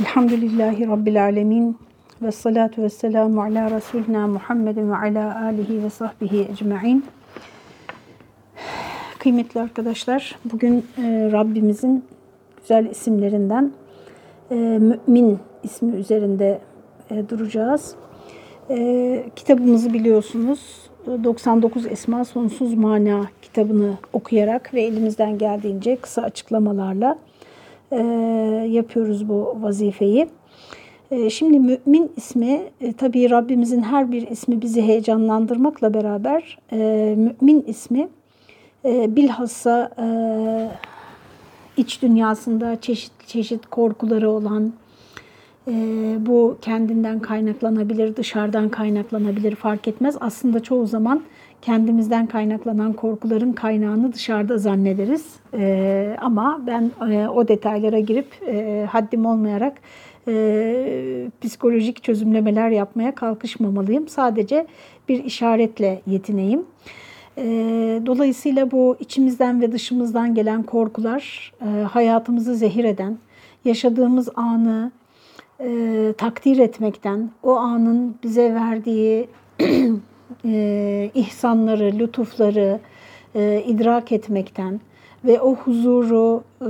Elhamdülillahi Rabbil Alemin ve salatu ve selamu ala Resulina Muhammedin ve ala alihi ve sahbihi ecma'in. Kıymetli arkadaşlar, bugün e, Rabbimizin güzel isimlerinden e, Mümin ismi üzerinde e, duracağız. Kitabımızı biliyorsunuz 99 Esma Sonsuz Mana kitabını okuyarak ve elimizden geldiğince kısa açıklamalarla e, yapıyoruz bu vazifeyi. E, şimdi mümin ismi e, tabii Rabbimizin her bir ismi bizi heyecanlandırmakla beraber e, mümin ismi e, bilhassa iç dünyasında çeşit çeşit korkuları olan, bu kendinden kaynaklanabilir, dışarıdan kaynaklanabilir fark etmez. Aslında çoğu zaman kendimizden kaynaklanan korkuların kaynağını dışarıda zannederiz. E, ama ben e, o detaylara girip e, haddim olmayarak e, psikolojik çözümlemeler yapmaya kalkışmamalıyım. Sadece bir işaretle yetineyim. E, dolayısıyla bu içimizden ve dışımızdan gelen korkular e, hayatımızı zehir eden, yaşadığımız anı e, takdir etmekten, o anın bize verdiği e, ihsanları, lütufları e, idrak etmekten ve o huzuru e,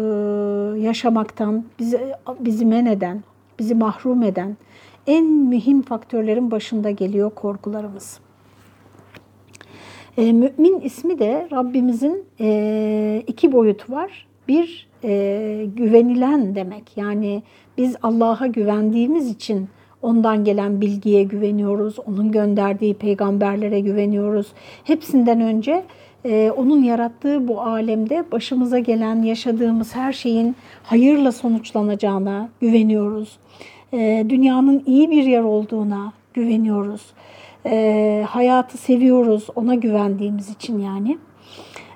yaşamaktan bizi, bizi men eden, bizi mahrum eden en mühim faktörlerin başında geliyor korkularımız. E, mümin ismi de Rabbimizin e, iki boyutu var. Bir e, güvenilen demek. Yani biz Allah'a güvendiğimiz için ondan gelen bilgiye güveniyoruz, onun gönderdiği peygamberlere güveniyoruz. Hepsinden önce e, onun yarattığı bu alemde başımıza gelen, yaşadığımız her şeyin hayırla sonuçlanacağına güveniyoruz. E, dünyanın iyi bir yer olduğuna güveniyoruz. E, hayatı seviyoruz, ona güvendiğimiz için yani.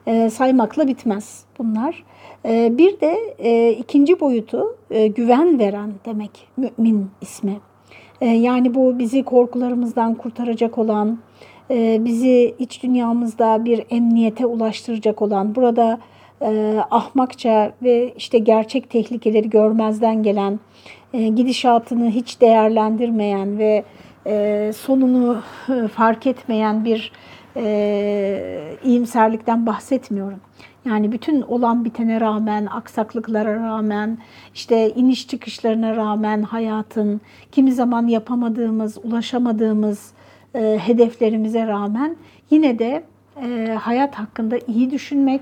E, saymakla bitmez bunlar. E, bir de e, ikinci boyutu e, güven veren demek mümin ismi. E, yani bu bizi korkularımızdan kurtaracak olan, e, bizi iç dünyamızda bir emniyete ulaştıracak olan, burada e, ahmakça ve işte gerçek tehlikeleri görmezden gelen, e, gidişatını hiç değerlendirmeyen ve sonunu fark etmeyen bir iyimserlikten bahsetmiyorum. Yani bütün olan bitene rağmen, aksaklıklara rağmen, işte iniş çıkışlarına rağmen hayatın, kimi zaman yapamadığımız, ulaşamadığımız e, hedeflerimize rağmen yine de e, hayat hakkında iyi düşünmek,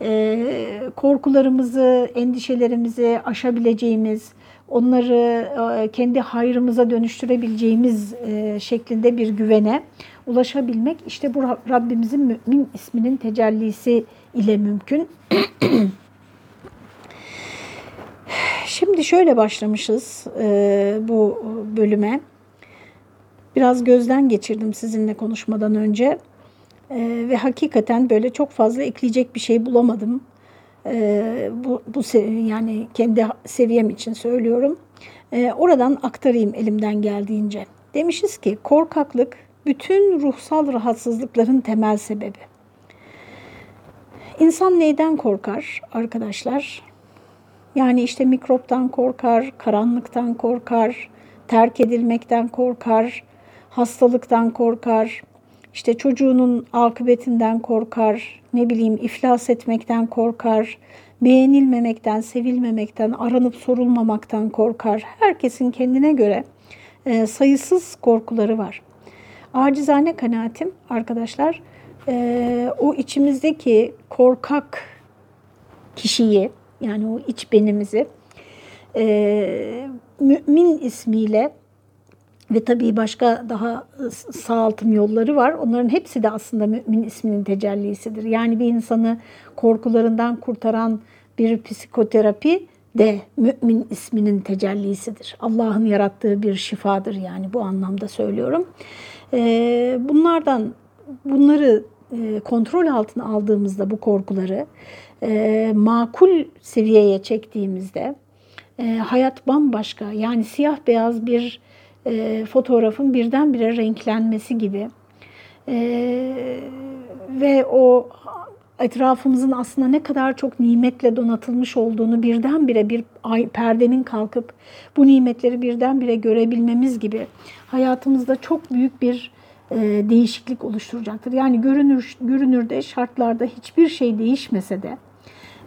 e, korkularımızı, endişelerimizi aşabileceğimiz, onları e, kendi hayrımıza dönüştürebileceğimiz e, şeklinde bir güvene ulaşabilmek işte bu Rabbimizin mümin isminin tecellisi ile mümkün. Şimdi şöyle başlamışız e, bu bölüme. Biraz gözden geçirdim sizinle konuşmadan önce e, ve hakikaten böyle çok fazla ekleyecek bir şey bulamadım. E, bu, bu yani kendi seviyem için söylüyorum. E, oradan aktarayım elimden geldiğince. Demişiz ki korkaklık bütün ruhsal rahatsızlıkların temel sebebi. İnsan neyden korkar arkadaşlar? Yani işte mikroptan korkar, karanlıktan korkar, terk edilmekten korkar, hastalıktan korkar, işte çocuğunun akıbetinden korkar, ne bileyim iflas etmekten korkar, beğenilmemekten, sevilmemekten, aranıp sorulmamaktan korkar. Herkesin kendine göre e, sayısız korkuları var. Acizane kanaatim arkadaşlar, e, o içimizdeki korkak kişiyi yani o iç benimizi e, mümin ismiyle ve tabii başka daha sağaltım yolları var. Onların hepsi de aslında mümin isminin tecellisidir. Yani bir insanı korkularından kurtaran bir psikoterapi de mümin isminin tecellisidir. Allah'ın yarattığı bir şifadır yani bu anlamda söylüyorum. Ee, bunlardan bunları e, kontrol altına aldığımızda bu korkuları e, makul seviyeye çektiğimizde e, hayat bambaşka yani siyah beyaz bir fotoğrafın birdenbire renklenmesi gibi ve o etrafımızın aslında ne kadar çok nimetle donatılmış olduğunu birdenbire bir ay, perdenin kalkıp bu nimetleri birdenbire görebilmemiz gibi hayatımızda çok büyük bir e, değişiklik oluşturacaktır. Yani görünür görünürde şartlarda hiçbir şey değişmese de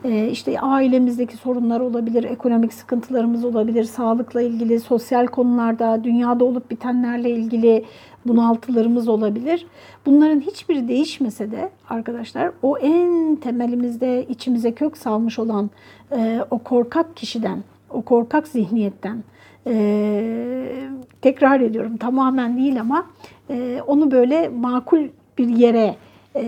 e, işte ailemizdeki sorunlar olabilir, ekonomik sıkıntılarımız olabilir, sağlıkla ilgili, sosyal konularda, dünyada olup bitenlerle ilgili bunaltılarımız olabilir. Bunların hiçbiri değişmese de arkadaşlar o en temelimizde içimize kök salmış olan e, o korkak kişiden, o korkak zihniyetten e, tekrar ediyorum tamamen değil ama e, onu böyle makul bir yere e,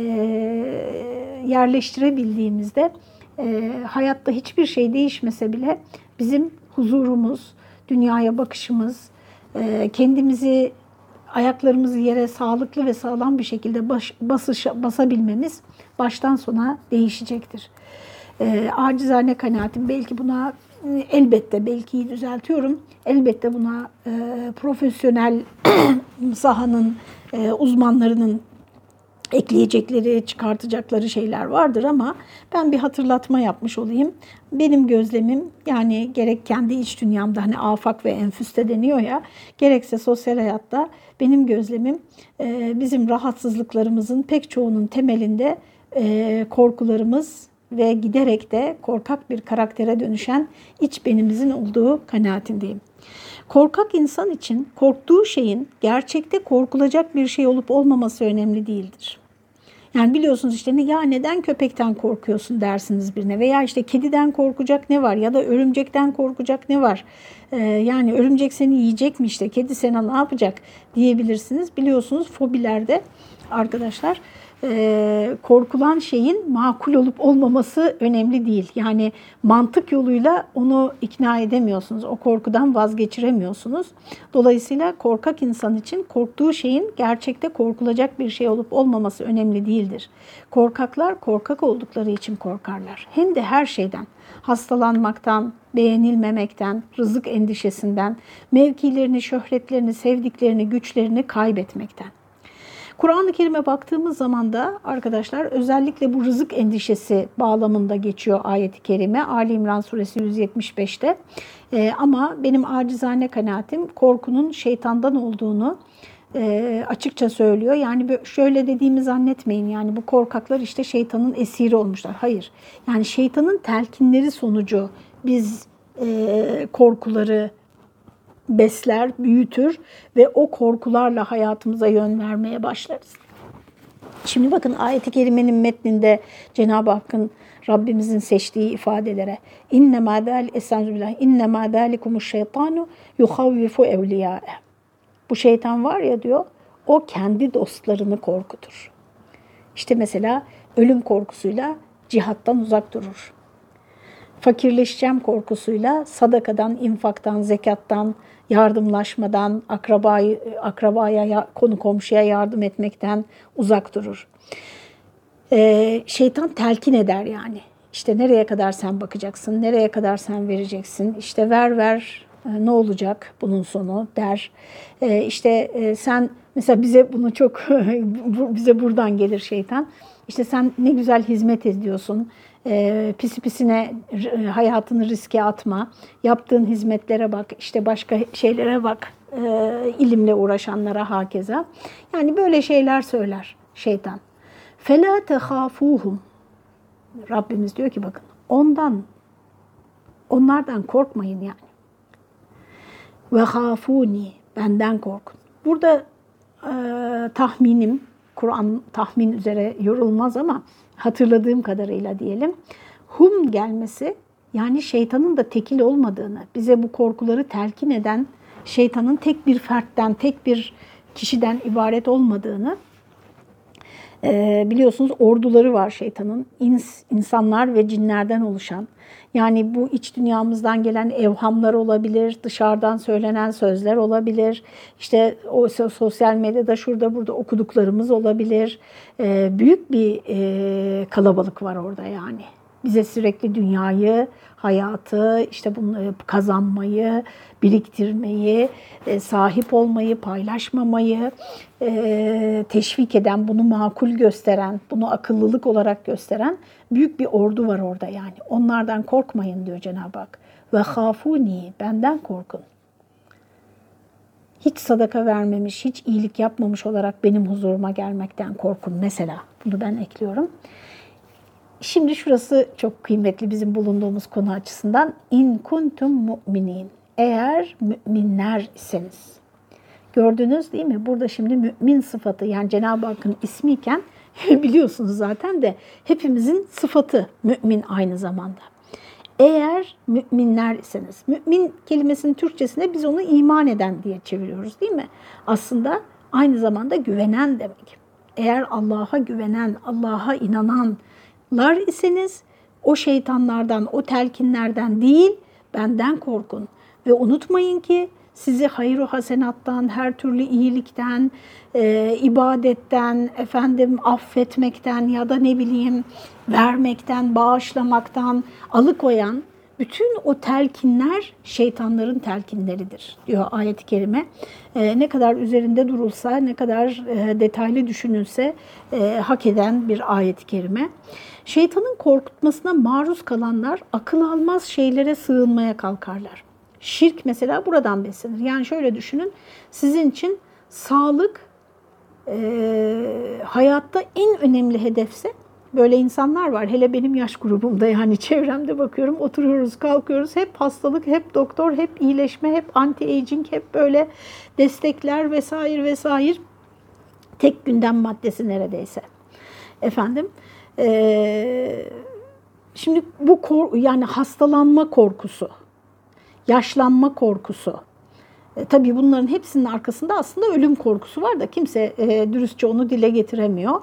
yerleştirebildiğimizde e, hayatta hiçbir şey değişmese bile bizim huzurumuz, dünyaya bakışımız, e, kendimizi ayaklarımızı yere sağlıklı ve sağlam bir şekilde baş, basış, basabilmemiz baştan sona değişecektir. E, acizane kanaatim belki buna elbette belki düzeltiyorum. Elbette buna e, profesyonel sahanın e, uzmanlarının ekleyecekleri, çıkartacakları şeyler vardır ama ben bir hatırlatma yapmış olayım. Benim gözlemim yani gerek kendi iç dünyamda hani afak ve enfüste deniyor ya gerekse sosyal hayatta benim gözlemim e, bizim rahatsızlıklarımızın pek çoğunun temelinde e, korkularımız ve giderek de korkak bir karaktere dönüşen iç benimizin olduğu kanaatindeyim. Korkak insan için korktuğu şeyin gerçekte korkulacak bir şey olup olmaması önemli değildir. Yani biliyorsunuz işte ya neden köpekten korkuyorsun dersiniz birine veya işte kediden korkacak ne var ya da örümcekten korkacak ne var? Ee, yani örümcek seni yiyecek mi işte kedi sana ne yapacak diyebilirsiniz. Biliyorsunuz fobilerde arkadaşlar e, korkulan şeyin makul olup olmaması önemli değil. Yani mantık yoluyla onu ikna edemiyorsunuz. O korkudan vazgeçiremiyorsunuz. Dolayısıyla korkak insan için korktuğu şeyin gerçekte korkulacak bir şey olup olmaması önemli değildir. Korkaklar korkak oldukları için korkarlar. Hem de her şeyden. Hastalanmaktan, beğenilmemekten, rızık endişesinden, mevkilerini, şöhretlerini, sevdiklerini, güçlerini kaybetmekten. Kur'an-ı Kerim'e baktığımız zaman da arkadaşlar özellikle bu rızık endişesi bağlamında geçiyor ayeti kerime. Ali İmran suresi 175'te. Ee, ama benim acizane kanaatim korkunun şeytandan olduğunu e, açıkça söylüyor. Yani şöyle dediğimi zannetmeyin. Yani bu korkaklar işte şeytanın esiri olmuşlar. Hayır. Yani şeytanın telkinleri sonucu biz e, korkuları, besler, büyütür ve o korkularla hayatımıza yön vermeye başlarız. Şimdi bakın ayet-i kerimenin metninde Cenab-ı Hakk'ın Rabbimizin seçtiği ifadelere inne ma zal esenzubillah inne ma zalikumuş şeytanu yuhavvifu evliyae. Bu şeytan var ya diyor o kendi dostlarını korkutur. İşte mesela ölüm korkusuyla cihattan uzak durur. Fakirleşeceğim korkusuyla sadakadan, infaktan, zekattan, yardımlaşmadan, akrabayı, akrabaya, konu komşuya yardım etmekten uzak durur. Ee, şeytan telkin eder yani. İşte nereye kadar sen bakacaksın, nereye kadar sen vereceksin, işte ver ver e, ne olacak bunun sonu der. Ee, işte e, sen mesela bize bunu çok bize buradan gelir şeytan. İşte sen ne güzel hizmet ediyorsun e, pisi pisine hayatını riske atma, yaptığın hizmetlere bak, işte başka şeylere bak, e, ilimle uğraşanlara hakeza. Yani böyle şeyler söyler şeytan. فَلَا تَخَافُوهُمْ Rabbimiz diyor ki bakın ondan, onlardan korkmayın yani. Ve hafuni benden korkun. Burada e, tahminim, Kur'an tahmin üzere yorulmaz ama hatırladığım kadarıyla diyelim. Hum gelmesi yani şeytanın da tekil olmadığını, bize bu korkuları telkin eden şeytanın tek bir fertten, tek bir kişiden ibaret olmadığını e, biliyorsunuz orduları var şeytanın. İns, insanlar ve cinlerden oluşan. Yani bu iç dünyamızdan gelen evhamlar olabilir, dışarıdan söylenen sözler olabilir. İşte o sosyal medyada şurada burada okuduklarımız olabilir. E, büyük bir e, kalabalık var orada yani. Bize sürekli dünyayı, hayatı, işte bunları kazanmayı, biriktirmeyi, e, sahip olmayı, paylaşmamayı e, teşvik eden, bunu makul gösteren, bunu akıllılık olarak gösteren büyük bir ordu var orada yani. Onlardan korkmayın diyor Cenab-ı Hak. Ve hafuni, benden korkun. Hiç sadaka vermemiş, hiç iyilik yapmamış olarak benim huzuruma gelmekten korkun mesela. Bunu ben ekliyorum. Şimdi şurası çok kıymetli bizim bulunduğumuz konu açısından. İn kuntum mu'minin. Eğer müminler iseniz. Gördünüz değil mi? Burada şimdi mümin sıfatı yani Cenab-ı Hakk'ın ismiyken biliyorsunuz zaten de hepimizin sıfatı mümin aynı zamanda. Eğer müminler iseniz, mümin kelimesinin Türkçesine biz onu iman eden diye çeviriyoruz değil mi? Aslında aynı zamanda güvenen demek. Eğer Allah'a güvenen, Allah'a inananlar iseniz o şeytanlardan, o telkinlerden değil, benden korkun. Ve unutmayın ki sizi hayır hasenattan, her türlü iyilikten, e, ibadetten, efendim affetmekten ya da ne bileyim vermekten, bağışlamaktan alıkoyan bütün o telkinler şeytanların telkinleridir diyor ayet-i kerime. E, ne kadar üzerinde durulsa, ne kadar e, detaylı düşünülse e, hak eden bir ayet-i kerime. Şeytanın korkutmasına maruz kalanlar akıl almaz şeylere sığınmaya kalkarlar. Şirk mesela buradan beslenir. Yani şöyle düşünün, sizin için sağlık e, hayatta en önemli hedefse böyle insanlar var. Hele benim yaş grubumda yani çevremde bakıyorum oturuyoruz kalkıyoruz hep hastalık, hep doktor, hep iyileşme, hep anti-aging, hep böyle destekler vesaire vesaire. Tek gündem maddesi neredeyse. Efendim e, şimdi bu yani hastalanma korkusu yaşlanma korkusu. E, tabii bunların hepsinin arkasında aslında ölüm korkusu var da kimse e, dürüstçe onu dile getiremiyor.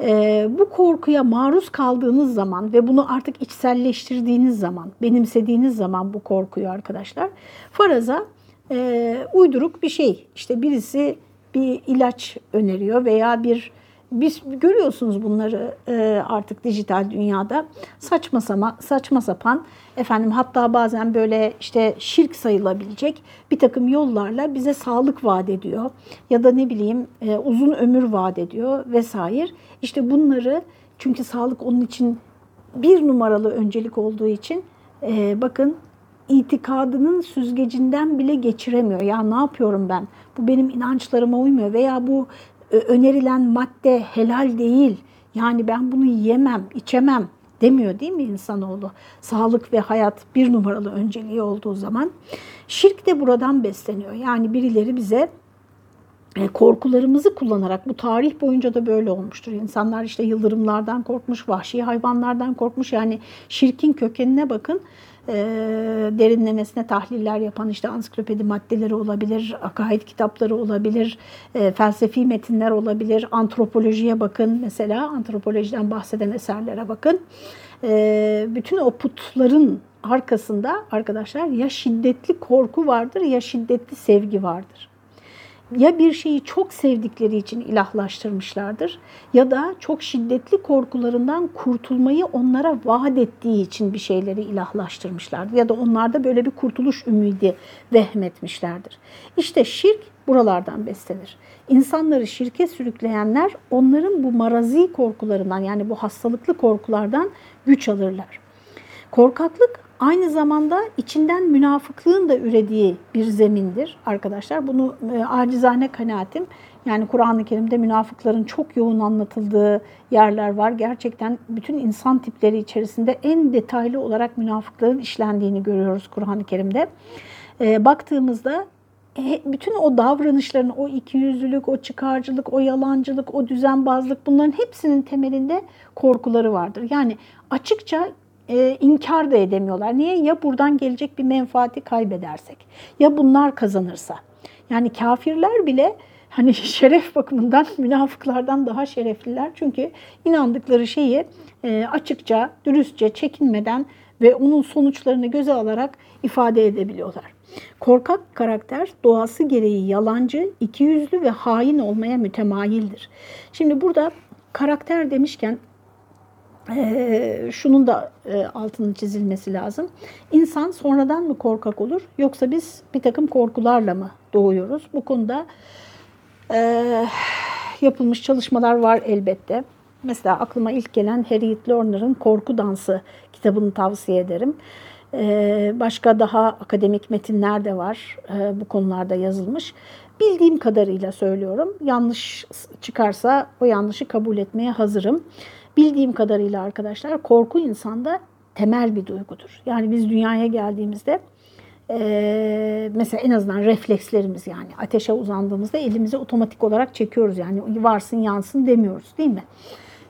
E, bu korkuya maruz kaldığınız zaman ve bunu artık içselleştirdiğiniz zaman, benimsediğiniz zaman bu korkuyu arkadaşlar, faraza e, uyduruk bir şey. İşte birisi bir ilaç öneriyor veya bir biz görüyorsunuz bunları e, artık dijital dünyada saçma sama, saçma sapan efendim hatta bazen böyle işte şirk sayılabilecek bir takım yollarla bize sağlık vaat ediyor ya da ne bileyim e, uzun ömür vaat ediyor vesaire. İşte bunları çünkü sağlık onun için bir numaralı öncelik olduğu için e, bakın itikadının süzgecinden bile geçiremiyor. Ya ne yapıyorum ben? Bu benim inançlarıma uymuyor veya bu önerilen madde helal değil. Yani ben bunu yemem, içemem demiyor değil mi insanoğlu? Sağlık ve hayat bir numaralı önceliği olduğu zaman. Şirk de buradan besleniyor. Yani birileri bize e, korkularımızı kullanarak bu tarih boyunca da böyle olmuştur. İnsanlar işte yıldırımlardan korkmuş, vahşi hayvanlardan korkmuş. Yani şirkin kökenine bakın e, derinlemesine tahliller yapan işte ansiklopedi maddeleri olabilir, akaid kitapları olabilir, e, felsefi metinler olabilir, antropolojiye bakın mesela, antropolojiden bahseden eserlere bakın. E, bütün o putların arkasında arkadaşlar ya şiddetli korku vardır ya şiddetli sevgi vardır ya bir şeyi çok sevdikleri için ilahlaştırmışlardır ya da çok şiddetli korkularından kurtulmayı onlara vaat ettiği için bir şeyleri ilahlaştırmışlardır ya da onlarda böyle bir kurtuluş ümidi vehmetmişlerdir. İşte şirk buralardan beslenir. İnsanları şirke sürükleyenler onların bu marazi korkularından yani bu hastalıklı korkulardan güç alırlar. Korkaklık aynı zamanda içinden münafıklığın da ürediği bir zemindir arkadaşlar. Bunu e, acizane kanaatim. Yani Kur'an-ı Kerim'de münafıkların çok yoğun anlatıldığı yerler var. Gerçekten bütün insan tipleri içerisinde en detaylı olarak münafıkların işlendiğini görüyoruz Kur'an-ı Kerim'de. E, baktığımızda e, bütün o davranışların, o ikiyüzlülük, o çıkarcılık, o yalancılık, o düzenbazlık bunların hepsinin temelinde korkuları vardır. Yani açıkça e, inkar da edemiyorlar. Niye? Ya buradan gelecek bir menfaati kaybedersek, ya bunlar kazanırsa. Yani kafirler bile hani şeref bakımından münafıklardan daha şerefliler. Çünkü inandıkları şeyi e, açıkça, dürüstçe, çekinmeden ve onun sonuçlarını göze alarak ifade edebiliyorlar. Korkak karakter doğası gereği yalancı, ikiyüzlü ve hain olmaya mütemayildir. Şimdi burada karakter demişken e, şunun da e, altının çizilmesi lazım. İnsan sonradan mı korkak olur yoksa biz bir takım korkularla mı doğuyoruz? Bu konuda e, yapılmış çalışmalar var elbette. Mesela aklıma ilk gelen Harriet Lerner'ın Korku Dansı kitabını tavsiye ederim. E, başka daha akademik metinler de var e, bu konularda yazılmış. Bildiğim kadarıyla söylüyorum. Yanlış çıkarsa o yanlışı kabul etmeye hazırım. Bildiğim kadarıyla arkadaşlar korku insanda temel bir duygudur. Yani biz dünyaya geldiğimizde e, mesela en azından reflekslerimiz yani ateşe uzandığımızda elimizi otomatik olarak çekiyoruz. Yani varsın yansın demiyoruz değil mi?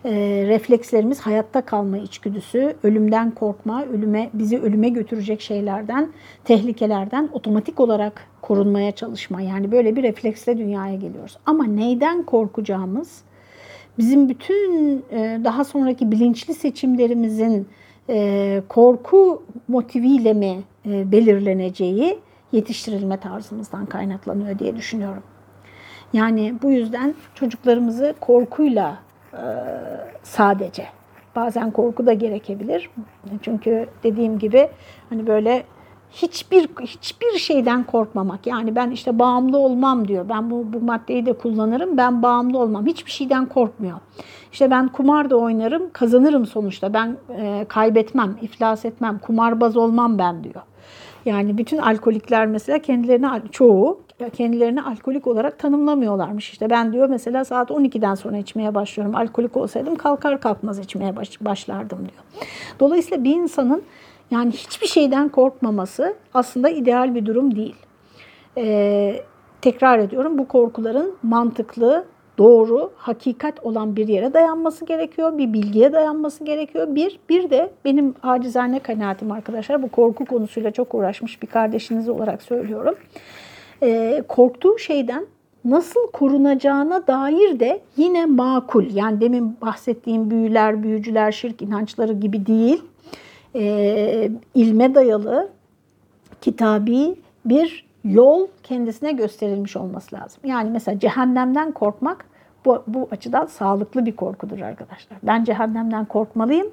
E, reflekslerimiz hayatta kalma içgüdüsü, ölümden korkma, ölüme bizi ölüme götürecek şeylerden, tehlikelerden otomatik olarak korunmaya çalışma. Yani böyle bir refleksle dünyaya geliyoruz. Ama neyden korkacağımız bizim bütün e, daha sonraki bilinçli seçimlerimizin e, korku motiviyle mi e, belirleneceği yetiştirilme tarzımızdan kaynaklanıyor diye düşünüyorum. Yani bu yüzden çocuklarımızı korkuyla sadece bazen korku da gerekebilir. Çünkü dediğim gibi hani böyle hiçbir hiçbir şeyden korkmamak. Yani ben işte bağımlı olmam diyor. Ben bu, bu maddeyi de kullanırım. Ben bağımlı olmam. Hiçbir şeyden korkmuyor. İşte ben kumar da oynarım, kazanırım sonuçta. Ben e, kaybetmem, iflas etmem, kumarbaz olmam ben diyor. Yani bütün alkolikler mesela kendilerini çoğu kendilerini alkolik olarak tanımlamıyorlarmış. İşte ben diyor mesela saat 12'den sonra içmeye başlıyorum. Alkolik olsaydım kalkar kalkmaz içmeye baş, başlardım diyor. Dolayısıyla bir insanın yani hiçbir şeyden korkmaması aslında ideal bir durum değil. Ee, tekrar ediyorum bu korkuların mantıklı, doğru, hakikat olan bir yere dayanması gerekiyor. Bir bilgiye dayanması gerekiyor. Bir, bir de benim acizane kanaatim arkadaşlar bu korku konusuyla çok uğraşmış bir kardeşiniz olarak söylüyorum. Ee, korktuğu şeyden nasıl korunacağına dair de yine makul yani demin bahsettiğim büyüler, büyücüler, şirk inançları gibi değil e, ilme dayalı kitabi bir yol kendisine gösterilmiş olması lazım. Yani mesela cehennemden korkmak bu, bu açıdan sağlıklı bir korkudur arkadaşlar. Ben cehennemden korkmalıyım.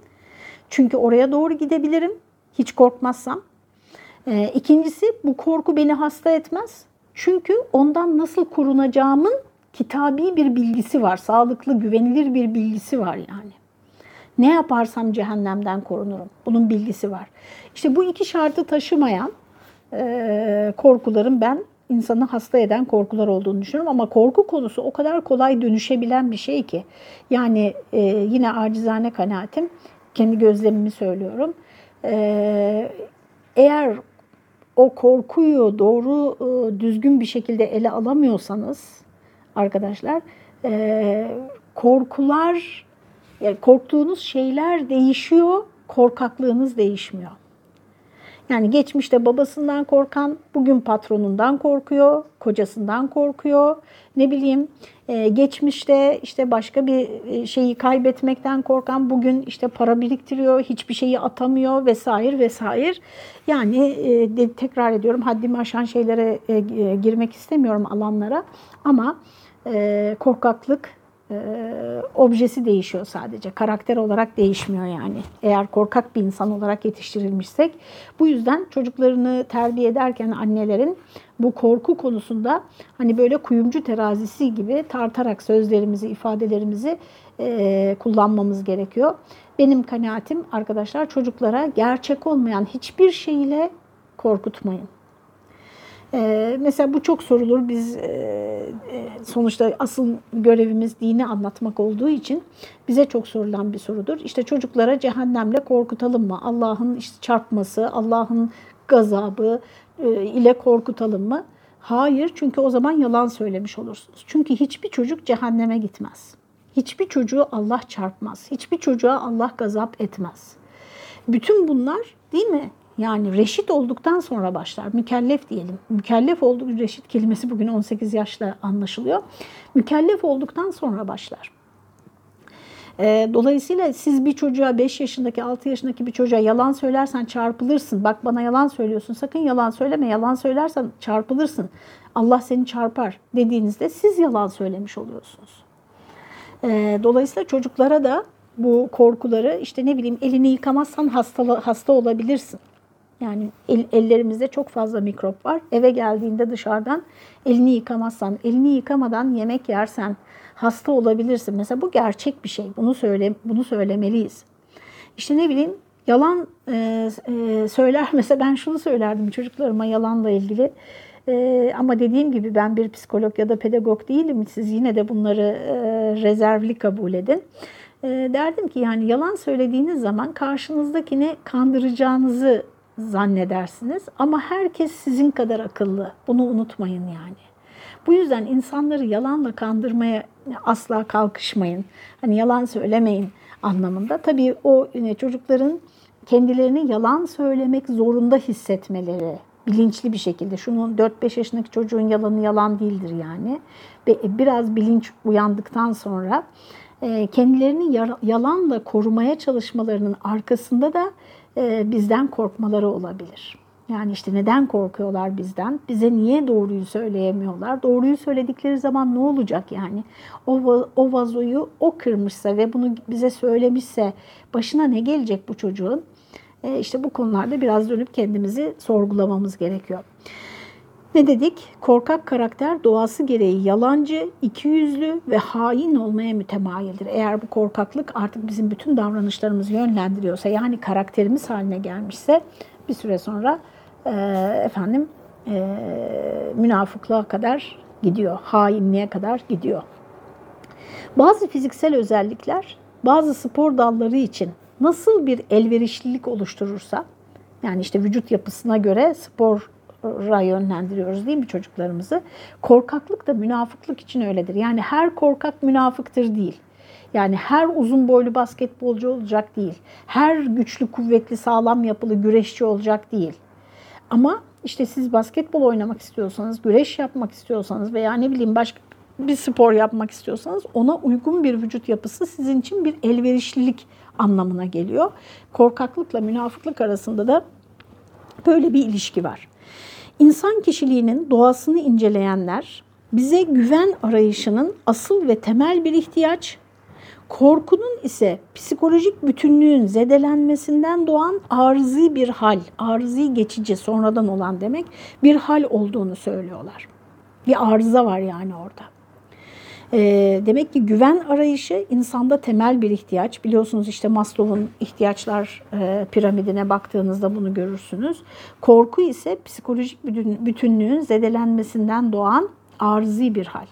Çünkü oraya doğru gidebilirim. Hiç korkmazsam. E, ikincisi bu korku beni hasta etmez. Çünkü ondan nasıl korunacağımın kitabi bir bilgisi var. Sağlıklı, güvenilir bir bilgisi var yani. Ne yaparsam cehennemden korunurum. Bunun bilgisi var. İşte bu iki şartı taşımayan e, korkuların ben insanı hasta eden korkular olduğunu düşünüyorum. Ama korku konusu o kadar kolay dönüşebilen bir şey ki. Yani e, yine acizane kanaatim, kendi gözlemimi söylüyorum. E, eğer o korkuyu doğru, e, düzgün bir şekilde ele alamıyorsanız arkadaşlar, e, korkular yani korktuğunuz şeyler değişiyor, korkaklığınız değişmiyor. Yani geçmişte babasından korkan bugün patronundan korkuyor, kocasından korkuyor. Ne bileyim e, geçmişte işte başka bir e, şeyi kaybetmekten korkan bugün işte para biriktiriyor, hiçbir şeyi atamıyor vesaire vesaire. Yani e, tekrar ediyorum haddimi aşan şeylere girmek istemiyorum alanlara ama korkaklık e, objesi değişiyor sadece. Karakter olarak değişmiyor yani. Eğer korkak bir insan olarak yetiştirilmişsek. Bu yüzden çocuklarını terbiye ederken annelerin bu korku konusunda hani böyle kuyumcu terazisi gibi tartarak sözlerimizi, ifadelerimizi e, kullanmamız gerekiyor. Benim kanaatim arkadaşlar çocuklara gerçek olmayan hiçbir şeyle korkutmayın. Ee, mesela bu çok sorulur. Biz e, e, sonuçta asıl görevimiz dini anlatmak olduğu için bize çok sorulan bir sorudur. İşte çocuklara cehennemle korkutalım mı? Allah'ın işte çarpması, Allah'ın gazabı e, ile korkutalım mı? Hayır çünkü o zaman yalan söylemiş olursunuz. Çünkü hiçbir çocuk cehenneme gitmez. Hiçbir çocuğu Allah çarpmaz. Hiçbir çocuğa Allah gazap etmez. Bütün bunlar değil mi? Yani reşit olduktan sonra başlar. Mükellef diyelim. Mükellef olduk reşit kelimesi bugün 18 yaşla anlaşılıyor. Mükellef olduktan sonra başlar. Ee, dolayısıyla siz bir çocuğa 5 yaşındaki 6 yaşındaki bir çocuğa yalan söylersen çarpılırsın. Bak bana yalan söylüyorsun sakın yalan söyleme. Yalan söylersen çarpılırsın. Allah seni çarpar dediğinizde siz yalan söylemiş oluyorsunuz. Ee, dolayısıyla çocuklara da bu korkuları işte ne bileyim elini yıkamazsan hasta, hasta olabilirsin. Yani el, ellerimizde çok fazla mikrop var. Eve geldiğinde dışarıdan elini yıkamazsan, elini yıkamadan yemek yersen hasta olabilirsin. Mesela bu gerçek bir şey. Bunu söyle bunu söylemeliyiz. İşte ne bileyim yalan e, e, söyler mesela ben şunu söylerdim çocuklarıma yalanla ilgili. E, ama dediğim gibi ben bir psikolog ya da pedagog değilim. Siz yine de bunları e, rezervli kabul edin. E, derdim ki yani yalan söylediğiniz zaman karşınızdakini kandıracağınızı zannedersiniz ama herkes sizin kadar akıllı. Bunu unutmayın yani. Bu yüzden insanları yalanla kandırmaya asla kalkışmayın. Hani yalan söylemeyin anlamında. Tabii o çocukların kendilerini yalan söylemek zorunda hissetmeleri bilinçli bir şekilde. Şunun 4-5 yaşındaki çocuğun yalanı yalan değildir yani. Biraz bilinç uyandıktan sonra e, kendilerini yalanla korumaya çalışmalarının arkasında da e, bizden korkmaları olabilir. Yani işte neden korkuyorlar bizden? Bize niye doğruyu söyleyemiyorlar? Doğruyu söyledikleri zaman ne olacak yani? O, o vazoyu o kırmışsa ve bunu bize söylemişse başına ne gelecek bu çocuğun? E işte bu konularda biraz dönüp kendimizi sorgulamamız gerekiyor. Ne dedik? Korkak karakter doğası gereği yalancı, ikiyüzlü ve hain olmaya mütemayildir. Eğer bu korkaklık artık bizim bütün davranışlarımızı yönlendiriyorsa yani karakterimiz haline gelmişse bir süre sonra e, efendim e, münafıklığa kadar gidiyor, hainliğe kadar gidiyor. Bazı fiziksel özellikler bazı spor dalları için nasıl bir elverişlilik oluşturursa yani işte vücut yapısına göre spor yönlendiriyoruz değil mi çocuklarımızı? Korkaklık da münafıklık için öyledir. Yani her korkak münafıktır değil. Yani her uzun boylu basketbolcu olacak değil. Her güçlü, kuvvetli, sağlam yapılı güreşçi olacak değil. Ama işte siz basketbol oynamak istiyorsanız, güreş yapmak istiyorsanız veya ne bileyim başka bir spor yapmak istiyorsanız ona uygun bir vücut yapısı sizin için bir elverişlilik anlamına geliyor. Korkaklıkla münafıklık arasında da böyle bir ilişki var. İnsan kişiliğinin doğasını inceleyenler bize güven arayışının asıl ve temel bir ihtiyaç, korkunun ise psikolojik bütünlüğün zedelenmesinden doğan arızi bir hal, arızi geçici sonradan olan demek bir hal olduğunu söylüyorlar. Bir arıza var yani orada. E, demek ki güven arayışı insanda temel bir ihtiyaç. Biliyorsunuz işte Maslow'un ihtiyaçlar e, piramidine baktığınızda bunu görürsünüz. Korku ise psikolojik bütünlüğün zedelenmesinden doğan arızi bir hal.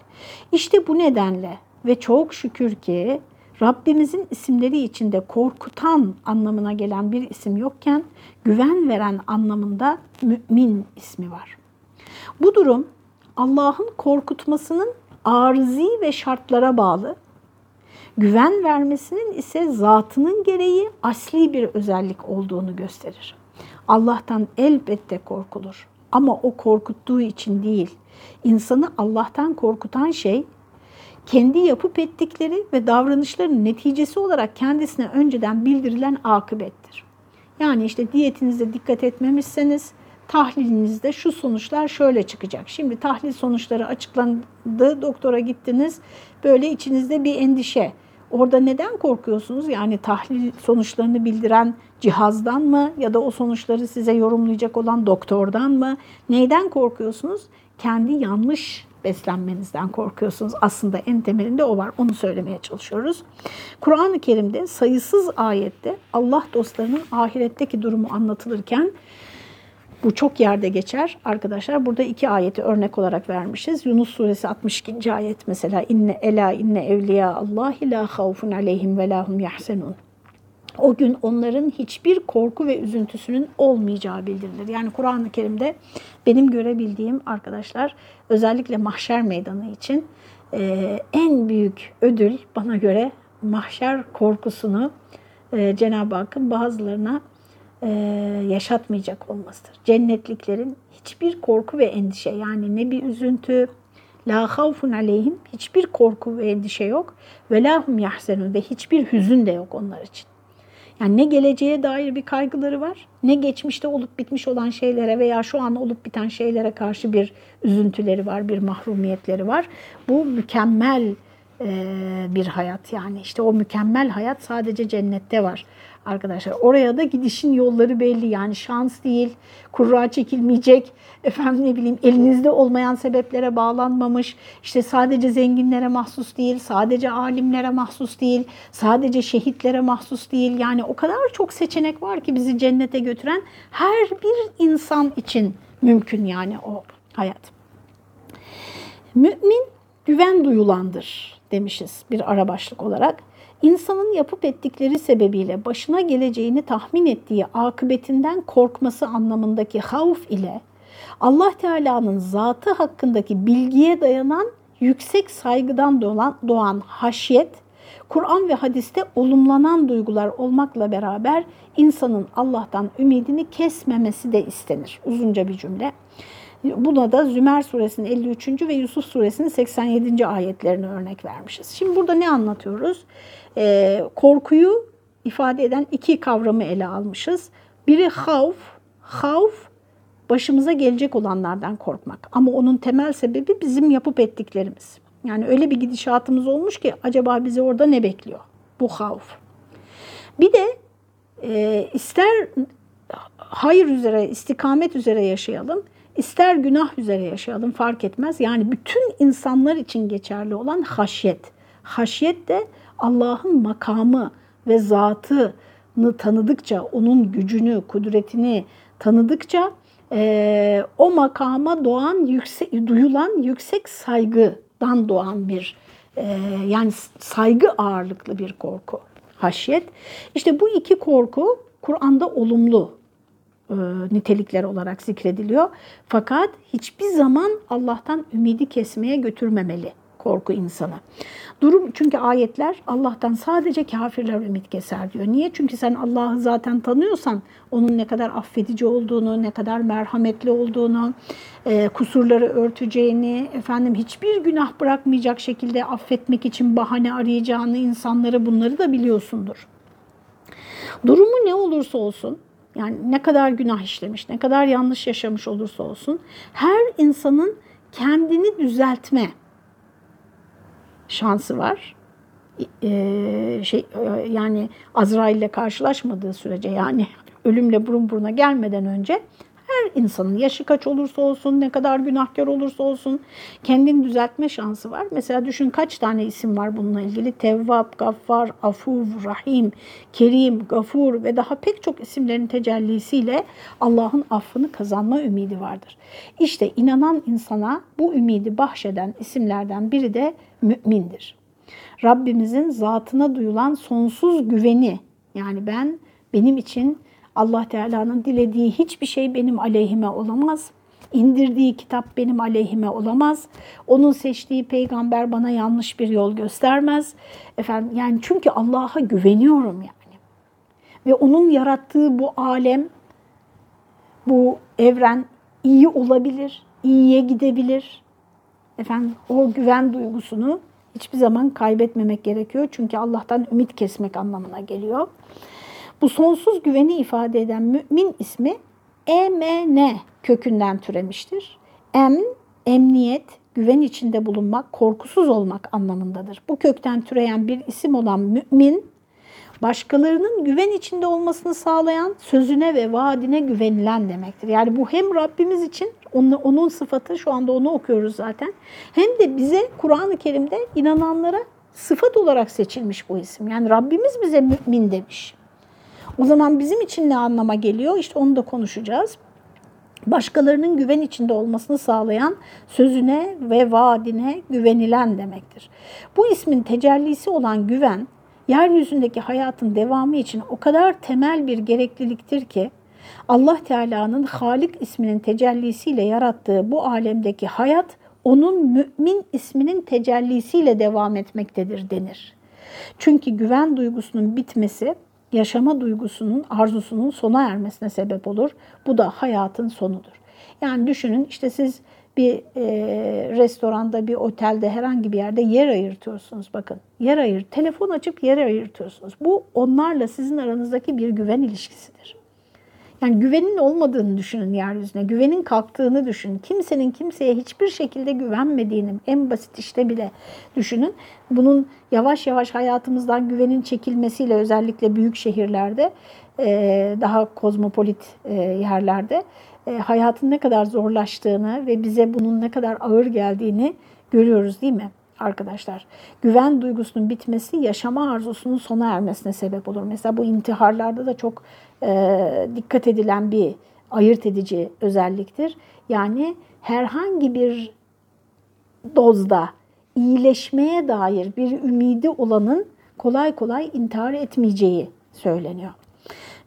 İşte bu nedenle ve çok şükür ki Rabbimizin isimleri içinde korkutan anlamına gelen bir isim yokken güven veren anlamında mümin ismi var. Bu durum Allah'ın korkutmasının arzi ve şartlara bağlı, güven vermesinin ise zatının gereği asli bir özellik olduğunu gösterir. Allah'tan elbette korkulur ama o korkuttuğu için değil. İnsanı Allah'tan korkutan şey kendi yapıp ettikleri ve davranışların neticesi olarak kendisine önceden bildirilen akıbettir. Yani işte diyetinizde dikkat etmemişseniz tahlilinizde şu sonuçlar şöyle çıkacak. Şimdi tahlil sonuçları açıklandı, doktora gittiniz, böyle içinizde bir endişe. Orada neden korkuyorsunuz? Yani tahlil sonuçlarını bildiren cihazdan mı ya da o sonuçları size yorumlayacak olan doktordan mı? Neyden korkuyorsunuz? Kendi yanlış beslenmenizden korkuyorsunuz. Aslında en temelinde o var. Onu söylemeye çalışıyoruz. Kur'an-ı Kerim'de sayısız ayette Allah dostlarının ahiretteki durumu anlatılırken bu çok yerde geçer arkadaşlar. Burada iki ayeti örnek olarak vermişiz. Yunus suresi 62. ayet mesela inne ela inne evliya Allah la havfun aleyhim ve lahum yahsenun. O gün onların hiçbir korku ve üzüntüsünün olmayacağı bildirilir. Yani Kur'an-ı Kerim'de benim görebildiğim arkadaşlar özellikle mahşer meydanı için e, en büyük ödül bana göre mahşer korkusunu e, Cenab-ı Hakk'ın bazılarına e, yaşatmayacak olmasıdır. Cennetliklerin hiçbir korku ve endişe yani ne bir üzüntü, la havfun aleyhim hiçbir korku ve endişe yok ve lahum yahzenun ve hiçbir hüzün de yok onlar için. Yani ne geleceğe dair bir kaygıları var, ne geçmişte olup bitmiş olan şeylere veya şu an olup biten şeylere karşı bir üzüntüleri var, bir mahrumiyetleri var. Bu mükemmel bir hayat yani. işte o mükemmel hayat sadece cennette var arkadaşlar. Oraya da gidişin yolları belli yani şans değil, kurra çekilmeyecek, efendim ne bileyim elinizde olmayan sebeplere bağlanmamış, işte sadece zenginlere mahsus değil, sadece alimlere mahsus değil, sadece şehitlere mahsus değil. Yani o kadar çok seçenek var ki bizi cennete götüren her bir insan için mümkün yani o hayat. Mümin güven duyulandır demişiz bir ara başlık olarak. İnsanın yapıp ettikleri sebebiyle başına geleceğini tahmin ettiği akıbetinden korkması anlamındaki havf ile Allah Teala'nın zatı hakkındaki bilgiye dayanan yüksek saygıdan doğan, doğan haşyet, Kur'an ve hadiste olumlanan duygular olmakla beraber insanın Allah'tan ümidini kesmemesi de istenir. Uzunca bir cümle. Buna da Zümer suresinin 53. ve Yusuf suresinin 87. ayetlerini örnek vermişiz. Şimdi burada ne anlatıyoruz? Ee, korkuyu ifade eden iki kavramı ele almışız. Biri havf, havf başımıza gelecek olanlardan korkmak. Ama onun temel sebebi bizim yapıp ettiklerimiz. Yani öyle bir gidişatımız olmuş ki acaba bizi orada ne bekliyor? Bu havf. Bir de e, ister hayır üzere, istikamet üzere yaşayalım, ister günah üzere yaşayalım fark etmez. Yani bütün insanlar için geçerli olan haşyet. Haşyet de Allah'ın makamı ve zatını tanıdıkça, onun gücünü, kudretini tanıdıkça e, o makama doğan, yüksek, duyulan yüksek saygıdan doğan bir e, yani saygı ağırlıklı bir korku. Haşyet. İşte bu iki korku Kur'an'da olumlu e, nitelikler olarak zikrediliyor. Fakat hiçbir zaman Allah'tan ümidi kesmeye götürmemeli korku insana. Durum çünkü ayetler Allah'tan sadece kafirler ümit keser diyor. Niye? Çünkü sen Allah'ı zaten tanıyorsan onun ne kadar affedici olduğunu, ne kadar merhametli olduğunu, e, kusurları örteceğini, efendim hiçbir günah bırakmayacak şekilde affetmek için bahane arayacağını insanları bunları da biliyorsundur. Durumu ne olursa olsun yani ne kadar günah işlemiş, ne kadar yanlış yaşamış olursa olsun her insanın kendini düzeltme şansı var. Ee, şey yani Azrail ile karşılaşmadığı sürece yani ölümle burun buruna gelmeden önce her insanın yaşı kaç olursa olsun, ne kadar günahkar olursa olsun kendini düzeltme şansı var. Mesela düşün kaç tane isim var bununla ilgili? Tevvab, Gaffar, Afuv, Rahim, Kerim, Gafur ve daha pek çok isimlerin tecellisiyle Allah'ın affını kazanma ümidi vardır. İşte inanan insana bu ümidi bahşeden isimlerden biri de mümindir. Rabbimizin zatına duyulan sonsuz güveni yani ben benim için Allah Teala'nın dilediği hiçbir şey benim aleyhime olamaz. İndirdiği kitap benim aleyhime olamaz. Onun seçtiği peygamber bana yanlış bir yol göstermez. Efendim yani çünkü Allah'a güveniyorum yani. Ve onun yarattığı bu alem, bu evren iyi olabilir, iyiye gidebilir. Efendim o güven duygusunu hiçbir zaman kaybetmemek gerekiyor. Çünkü Allah'tan ümit kesmek anlamına geliyor. Bu sonsuz güveni ifade eden mümin ismi EMN kökünden türemiştir. Em, emniyet, güven içinde bulunmak, korkusuz olmak anlamındadır. Bu kökten türeyen bir isim olan mümin, başkalarının güven içinde olmasını sağlayan sözüne ve vaadine güvenilen demektir. Yani bu hem Rabbimiz için, onun, sıfatı şu anda onu okuyoruz zaten, hem de bize Kur'an-ı Kerim'de inananlara sıfat olarak seçilmiş bu isim. Yani Rabbimiz bize mümin demiş. O zaman bizim için ne anlama geliyor? İşte onu da konuşacağız. Başkalarının güven içinde olmasını sağlayan sözüne ve vaadine güvenilen demektir. Bu ismin tecellisi olan güven, yeryüzündeki hayatın devamı için o kadar temel bir gerekliliktir ki, Allah Teala'nın Halik isminin tecellisiyle yarattığı bu alemdeki hayat, onun mümin isminin tecellisiyle devam etmektedir denir. Çünkü güven duygusunun bitmesi yaşama duygusunun, arzusunun sona ermesine sebep olur. Bu da hayatın sonudur. Yani düşünün işte siz bir e, restoranda, bir otelde, herhangi bir yerde yer ayırtıyorsunuz. Bakın yer ayır, telefon açıp yer ayırtıyorsunuz. Bu onlarla sizin aranızdaki bir güven ilişkisidir. Yani güvenin olmadığını düşünün yeryüzüne. Güvenin kalktığını düşünün. Kimsenin kimseye hiçbir şekilde güvenmediğini en basit işte bile düşünün. Bunun yavaş yavaş hayatımızdan güvenin çekilmesiyle özellikle büyük şehirlerde e, daha kozmopolit e, yerlerde e, hayatın ne kadar zorlaştığını ve bize bunun ne kadar ağır geldiğini görüyoruz değil mi? arkadaşlar. Güven duygusunun bitmesi yaşama arzusunun sona ermesine sebep olur. Mesela bu intiharlarda da çok dikkat edilen bir ayırt edici özelliktir. Yani herhangi bir dozda iyileşmeye dair bir ümidi olanın kolay kolay intihar etmeyeceği söyleniyor.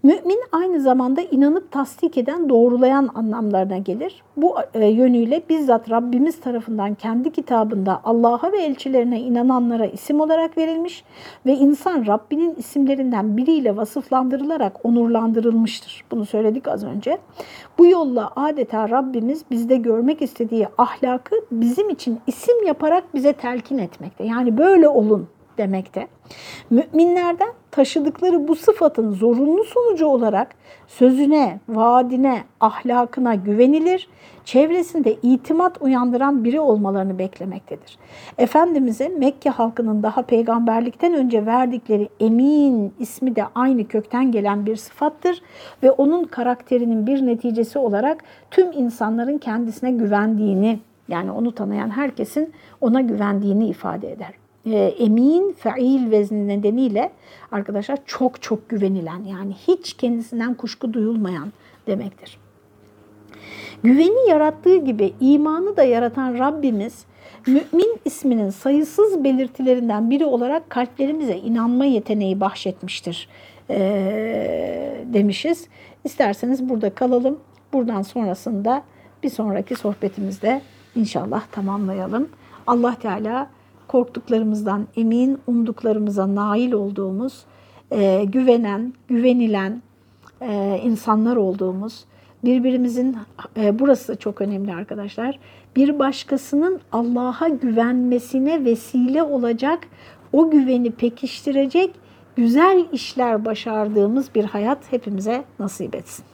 Mümin aynı zamanda inanıp tasdik eden, doğrulayan anlamlarına gelir. Bu e, yönüyle bizzat Rabbimiz tarafından kendi kitabında Allah'a ve elçilerine inananlara isim olarak verilmiş ve insan Rabbinin isimlerinden biriyle vasıflandırılarak onurlandırılmıştır. Bunu söyledik az önce. Bu yolla adeta Rabbimiz bizde görmek istediği ahlakı bizim için isim yaparak bize telkin etmekte. Yani böyle olun demekte. Müminlerden taşıdıkları bu sıfatın zorunlu sonucu olarak sözüne, vaadine, ahlakına güvenilir, çevresinde itimat uyandıran biri olmalarını beklemektedir. Efendimiz'e Mekke halkının daha peygamberlikten önce verdikleri emin ismi de aynı kökten gelen bir sıfattır ve onun karakterinin bir neticesi olarak tüm insanların kendisine güvendiğini yani onu tanıyan herkesin ona güvendiğini ifade eder e, emin fail vezni nedeniyle arkadaşlar çok çok güvenilen yani hiç kendisinden kuşku duyulmayan demektir. Güveni yarattığı gibi imanı da yaratan Rabbimiz mümin isminin sayısız belirtilerinden biri olarak kalplerimize inanma yeteneği bahşetmiştir e, demişiz. İsterseniz burada kalalım. Buradan sonrasında bir sonraki sohbetimizde inşallah tamamlayalım. Allah Teala korktuklarımızdan emin, umduklarımıza nail olduğumuz, e, güvenen, güvenilen e, insanlar olduğumuz, birbirimizin, e, burası çok önemli arkadaşlar, bir başkasının Allah'a güvenmesine vesile olacak, o güveni pekiştirecek güzel işler başardığımız bir hayat hepimize nasip etsin.